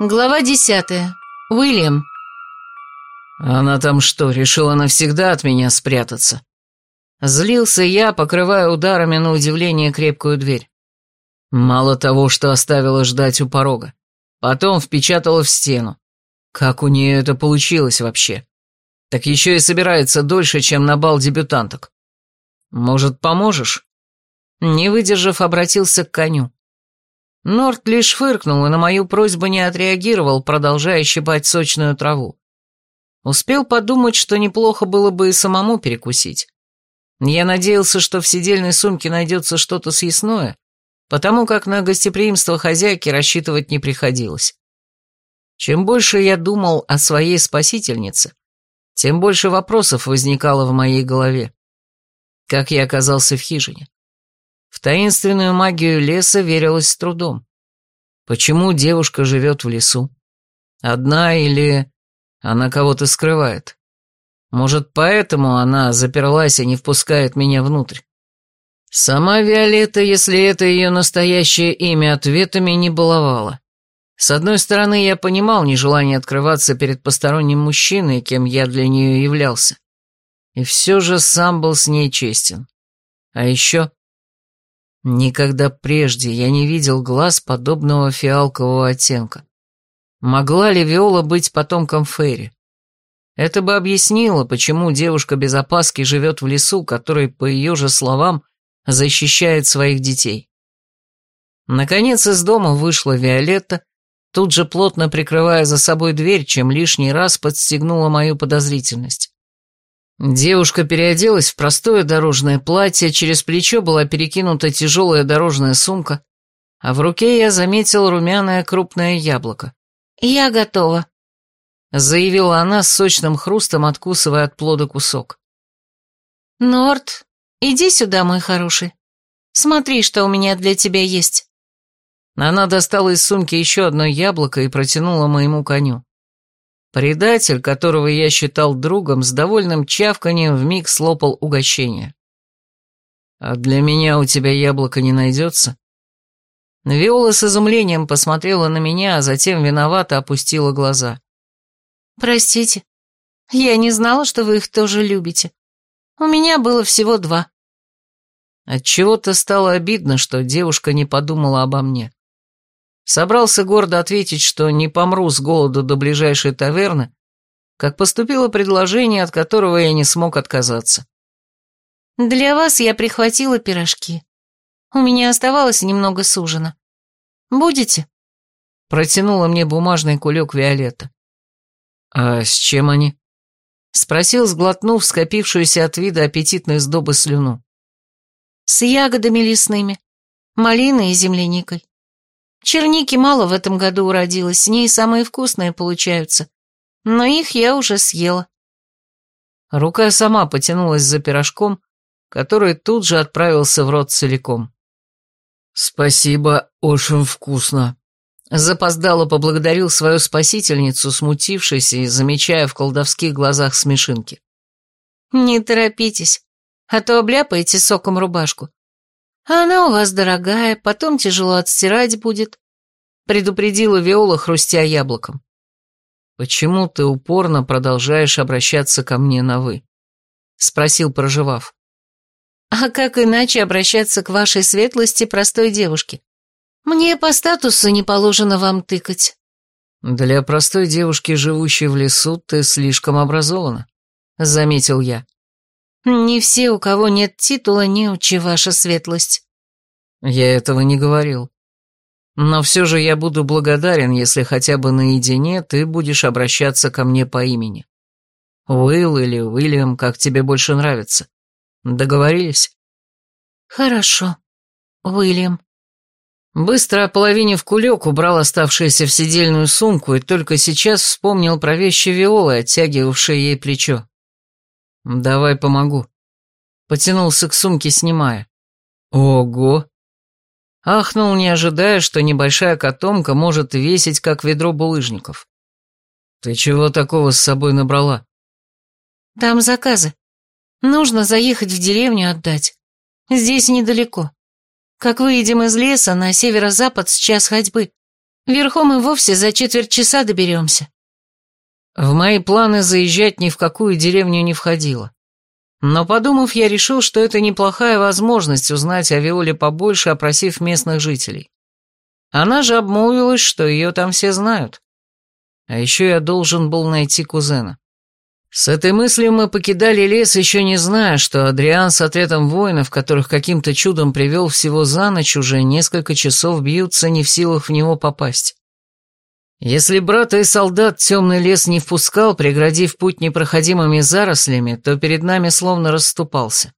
Глава десятая. Уильям. Она там что, решила навсегда от меня спрятаться? Злился я, покрывая ударами на удивление крепкую дверь. Мало того, что оставила ждать у порога. Потом впечатала в стену. Как у нее это получилось вообще? Так еще и собирается дольше, чем на бал дебютанток. Может, поможешь? Не выдержав, обратился к коню. Норт лишь фыркнул и на мою просьбу не отреагировал, продолжая щипать сочную траву. Успел подумать, что неплохо было бы и самому перекусить. Я надеялся, что в сидельной сумке найдется что-то съестное, потому как на гостеприимство хозяйки рассчитывать не приходилось. Чем больше я думал о своей спасительнице, тем больше вопросов возникало в моей голове. Как я оказался в хижине? В таинственную магию леса верилось с трудом. Почему девушка живет в лесу? Одна или она кого-то скрывает? Может, поэтому она заперлась и не впускает меня внутрь? Сама Виолетта, если это ее настоящее имя, ответами не баловала. С одной стороны, я понимал нежелание открываться перед посторонним мужчиной, кем я для нее являлся. И все же сам был с ней честен. А еще... Никогда прежде я не видел глаз подобного фиалкового оттенка. Могла ли Виола быть потомком Фейри? Это бы объяснило, почему девушка без опаски живет в лесу, который, по ее же словам, защищает своих детей. Наконец из дома вышла Виолетта, тут же плотно прикрывая за собой дверь, чем лишний раз подстегнула мою подозрительность. Девушка переоделась в простое дорожное платье, через плечо была перекинута тяжелая дорожная сумка, а в руке я заметил румяное крупное яблоко. «Я готова», — заявила она с сочным хрустом, откусывая от плода кусок. «Норт, иди сюда, мой хороший. Смотри, что у меня для тебя есть». Она достала из сумки еще одно яблоко и протянула моему коню. Предатель, которого я считал другом, с довольным чавканием вмиг слопал угощение. «А для меня у тебя яблоко не найдется?» Виола с изумлением посмотрела на меня, а затем виновато опустила глаза. «Простите, я не знала, что вы их тоже любите. У меня было всего два». Отчего-то стало обидно, что девушка не подумала обо мне. Собрался гордо ответить, что не помру с голоду до ближайшей таверны, как поступило предложение, от которого я не смог отказаться. «Для вас я прихватила пирожки. У меня оставалось немного сужено. Будете?» Протянула мне бумажный кулек Виолетта. «А с чем они?» Спросил, сглотнув скопившуюся от вида аппетитной сдобы слюну. «С ягодами лесными, малиной и земляникой. Черники мало в этом году уродилось, с ней самые вкусные получаются. Но их я уже съела. Рука сама потянулась за пирожком, который тут же отправился в рот целиком. «Спасибо, очень вкусно», Запоздало поблагодарил свою спасительницу, смутившись и замечая в колдовских глазах смешинки. «Не торопитесь, а то обляпаете соком рубашку. А она у вас дорогая, потом тяжело отстирать будет», — предупредила Виола, хрустя яблоком. «Почему ты упорно продолжаешь обращаться ко мне на «вы»?» — спросил, проживав. «А как иначе обращаться к вашей светлости простой девушке? Мне по статусу не положено вам тыкать». «Для простой девушки, живущей в лесу, ты слишком образована», — заметил я. «Не все, у кого нет титула, не учи ваша светлость». «Я этого не говорил. Но все же я буду благодарен, если хотя бы наедине ты будешь обращаться ко мне по имени. Уилл или Уильям, как тебе больше нравится. Договорились?» «Хорошо, Уильям». Быстро ополовинив кулек, убрал оставшееся в сидельную сумку и только сейчас вспомнил про вещи Виолы, оттягивавшие ей плечо. «Давай помогу». Потянулся к сумке, снимая. «Ого!» Ахнул, не ожидая, что небольшая котомка может весить, как ведро булыжников. «Ты чего такого с собой набрала?» «Там заказы. Нужно заехать в деревню отдать. Здесь недалеко. Как выйдем из леса, на северо-запад с час ходьбы. Верхом и вовсе за четверть часа доберемся. В мои планы заезжать ни в какую деревню не входило. Но подумав, я решил, что это неплохая возможность узнать о Виоле побольше, опросив местных жителей. Она же обмолвилась, что ее там все знают. А еще я должен был найти кузена. С этой мыслью мы покидали лес, еще не зная, что Адриан с отрядом воинов, которых каким-то чудом привел всего за ночь, уже несколько часов бьются не в силах в него попасть. Если брата и солдат темный лес не впускал, преградив путь непроходимыми зарослями, то перед нами словно расступался.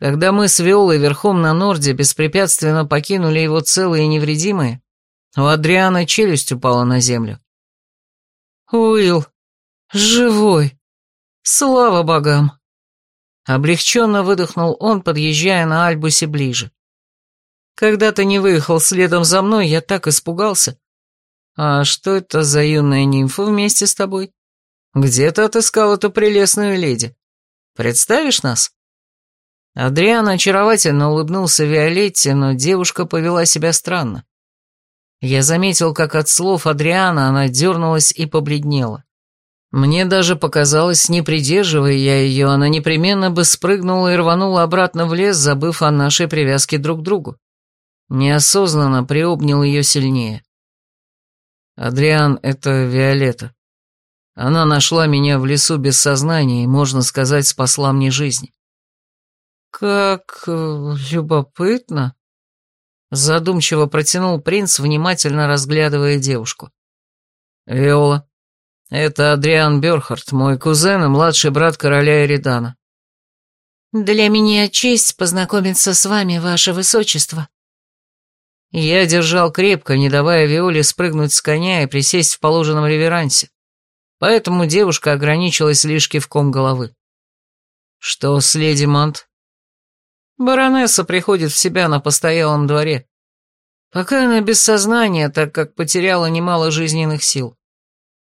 Когда мы с Виолой верхом на Норде беспрепятственно покинули его целые и невредимые, у Адриана челюсть упала на землю. «Уилл, живой! Слава богам!» Облегченно выдохнул он, подъезжая на Альбусе ближе. «Когда ты не выехал следом за мной, я так испугался, «А что это за юная нимфа вместе с тобой? Где ты отыскал эту прелестную леди? Представишь нас?» Адриан очаровательно улыбнулся Виолетте, но девушка повела себя странно. Я заметил, как от слов Адриана она дернулась и побледнела. Мне даже показалось, не придерживая я ее, она непременно бы спрыгнула и рванула обратно в лес, забыв о нашей привязке друг к другу. Неосознанно приобнял ее сильнее. Адриан — это Виолетта. Она нашла меня в лесу без сознания и, можно сказать, спасла мне жизнь. Как э, любопытно. Задумчиво протянул принц, внимательно разглядывая девушку. Виола, это Адриан Бёрхард, мой кузен и младший брат короля Эридана. Для меня честь познакомиться с вами, ваше высочество. Я держал крепко, не давая Виоле спрыгнуть с коня и присесть в положенном реверансе, поэтому девушка ограничилась лишь кивком головы. «Что с леди Мант?» «Баронесса приходит в себя на постоялом дворе. Пока она без сознания, так как потеряла немало жизненных сил.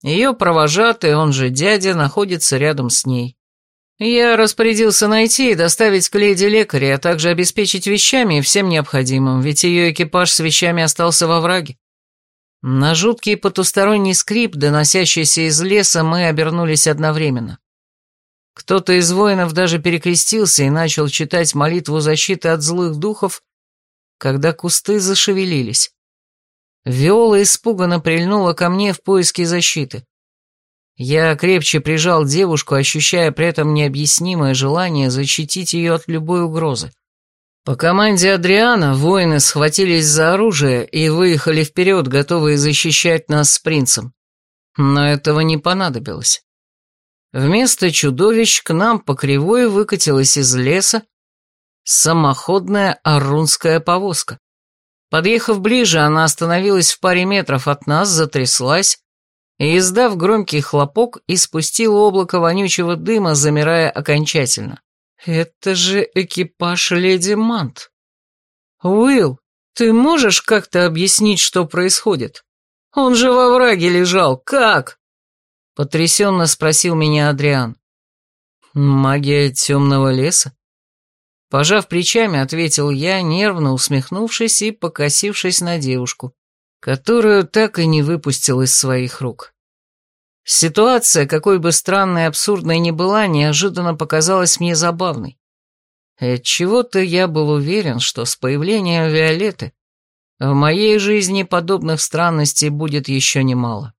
Ее провожатый, он же дядя, находится рядом с ней. Я распорядился найти и доставить к леди лекаря, а также обеспечить вещами и всем необходимым, ведь ее экипаж с вещами остался во враге. На жуткий потусторонний скрип, доносящийся из леса, мы обернулись одновременно. Кто-то из воинов даже перекрестился и начал читать молитву защиты от злых духов, когда кусты зашевелились. Виола испуганно прильнула ко мне в поиске защиты. Я крепче прижал девушку, ощущая при этом необъяснимое желание защитить ее от любой угрозы. По команде Адриана воины схватились за оружие и выехали вперед, готовые защищать нас с принцем. Но этого не понадобилось. Вместо чудовищ к нам по кривой выкатилась из леса самоходная арунская повозка. Подъехав ближе, она остановилась в паре метров от нас, затряслась, и, издав громкий хлопок, испустил облако вонючего дыма, замирая окончательно. «Это же экипаж леди Мант. Уилл, ты можешь как-то объяснить, что происходит? Он же во враге лежал, как?» Потрясенно спросил меня Адриан. «Магия темного леса?» Пожав плечами, ответил я, нервно усмехнувшись и покосившись на девушку, которую так и не выпустил из своих рук. Ситуация, какой бы странной и абсурдной ни была, неожиданно показалась мне забавной. И отчего-то я был уверен, что с появлением Виолетты в моей жизни подобных странностей будет еще немало.